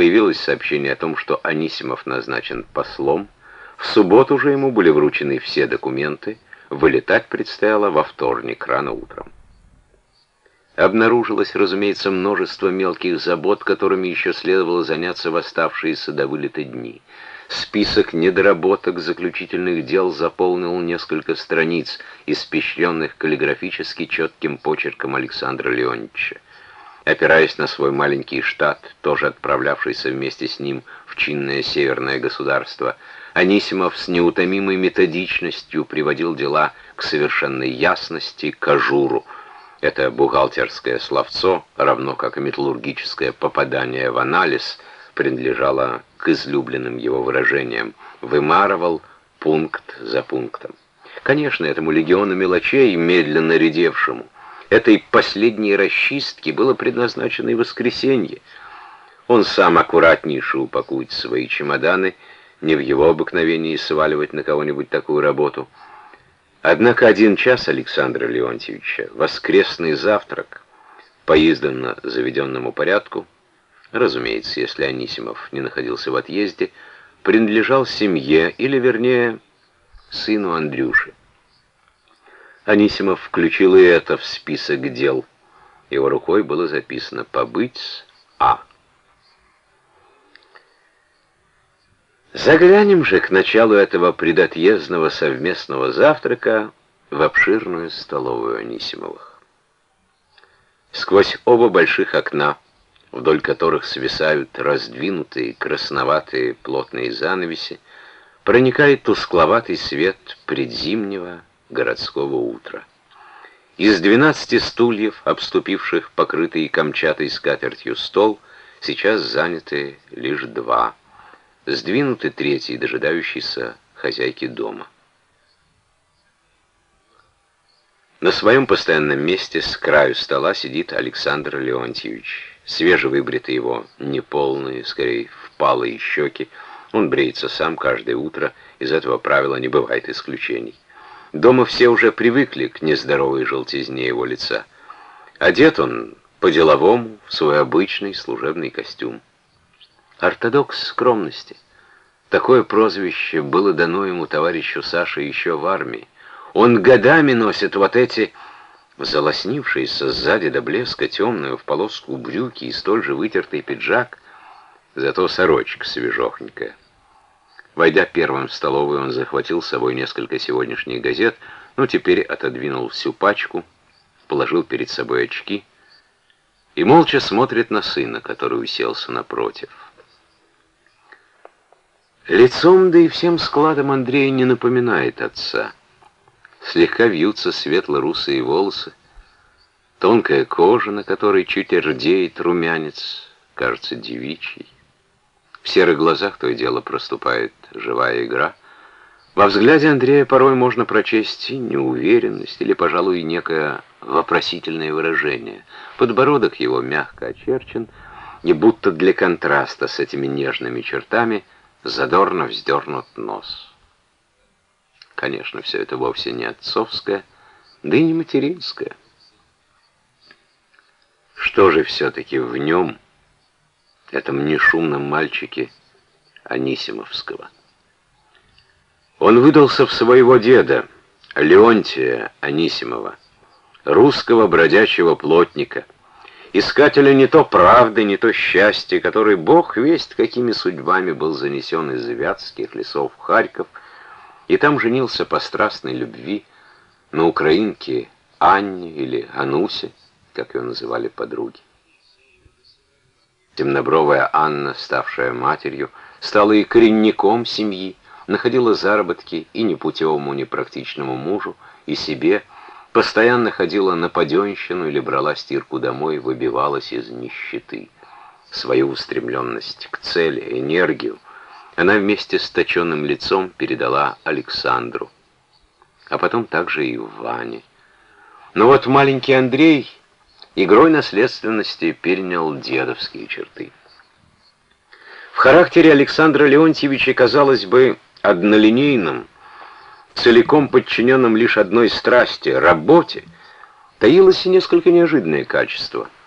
появилось сообщение о том, что Анисимов назначен послом. В субботу же ему были вручены все документы. Вылетать предстояло во вторник рано утром. Обнаружилось, разумеется, множество мелких забот, которыми еще следовало заняться в оставшиеся до вылета дни. Список недоработок заключительных дел заполнил несколько страниц, испещренных каллиграфически четким почерком Александра Леонтьевича. Опираясь на свой маленький штат, тоже отправлявшийся вместе с ним в чинное северное государство, Анисимов с неутомимой методичностью приводил дела к совершенной ясности, к ажуру. Это бухгалтерское словцо, равно как и металлургическое попадание в анализ, принадлежало к излюбленным его выражениям. Вымарывал пункт за пунктом. Конечно, этому легиону мелочей, медленно редевшему, этой последней расчистки было предназначено и воскресенье. Он сам аккуратнейше упакует свои чемоданы, не в его обыкновении сваливать на кого-нибудь такую работу. Однако один час Александра Леонтьевича, воскресный завтрак, по издавна заведенному порядку, разумеется, если Анисимов не находился в отъезде, принадлежал семье, или, вернее, сыну Андрюши. Анисимов включил и это в список дел. Его рукой было записано «Побыть с А». Заглянем же к началу этого предотъездного совместного завтрака в обширную столовую Анисимовых. Сквозь оба больших окна, вдоль которых свисают раздвинутые красноватые плотные занавеси, проникает тускловатый свет предзимнего городского утра. Из двенадцати стульев, обступивших покрытый камчатой скатертью стол, сейчас заняты лишь два — Сдвинутый третий, дожидающийся хозяйки дома. На своем постоянном месте с краю стола сидит Александр Леонтьевич. Свежевыбритые его неполные, скорее впалые щеки. Он бреется сам каждое утро, из этого правила не бывает исключений. Дома все уже привыкли к нездоровой желтизне его лица. Одет он по-деловому, в свой обычный служебный костюм. Ортодокс скромности. Такое прозвище было дано ему товарищу Саше еще в армии. Он годами носит вот эти залоснившиеся сзади до блеска темную в полоску брюки и столь же вытертый пиджак, зато сорочка свежохненькая. Войдя первым в столовую, он захватил с собой несколько сегодняшних газет, но теперь отодвинул всю пачку, положил перед собой очки и молча смотрит на сына, который уселся напротив. Лицом, да и всем складом Андрея не напоминает отца. Слегка вьются светло-русые волосы, тонкая кожа, на которой чуть рдеет румянец, кажется девичий. В серых глазах то и дело проступает живая игра. Во взгляде Андрея порой можно прочесть неуверенность, или, пожалуй, некое вопросительное выражение. Подбородок его мягко очерчен, и будто для контраста с этими нежными чертами – задорно вздернут нос. Конечно, все это вовсе не отцовское, да и не материнское. Что же все-таки в нем, этом нешумном мальчике Анисимовского? Он выдался в своего деда, Леонтия Анисимова, русского бродячего плотника, искателя не то правды, не то счастья, который, бог весть, какими судьбами был занесен из вятских лесов в Харьков, и там женился по страстной любви на украинке Анне или Анусе, как ее называли подруги. Темнобровая Анна, ставшая матерью, стала и коренником семьи, находила заработки и непутевому, непрактичному мужу, и себе, Постоянно ходила на паденщину или брала стирку домой, выбивалась из нищеты. Свою устремленность к цели, энергию она вместе с точенным лицом передала Александру, а потом также и Ване. Но вот маленький Андрей игрой наследственности перенял дедовские черты. В характере Александра Леонтьевича, казалось бы, однолинейным, целиком подчиненном лишь одной страсти — работе, таилось и несколько неожиданное качество —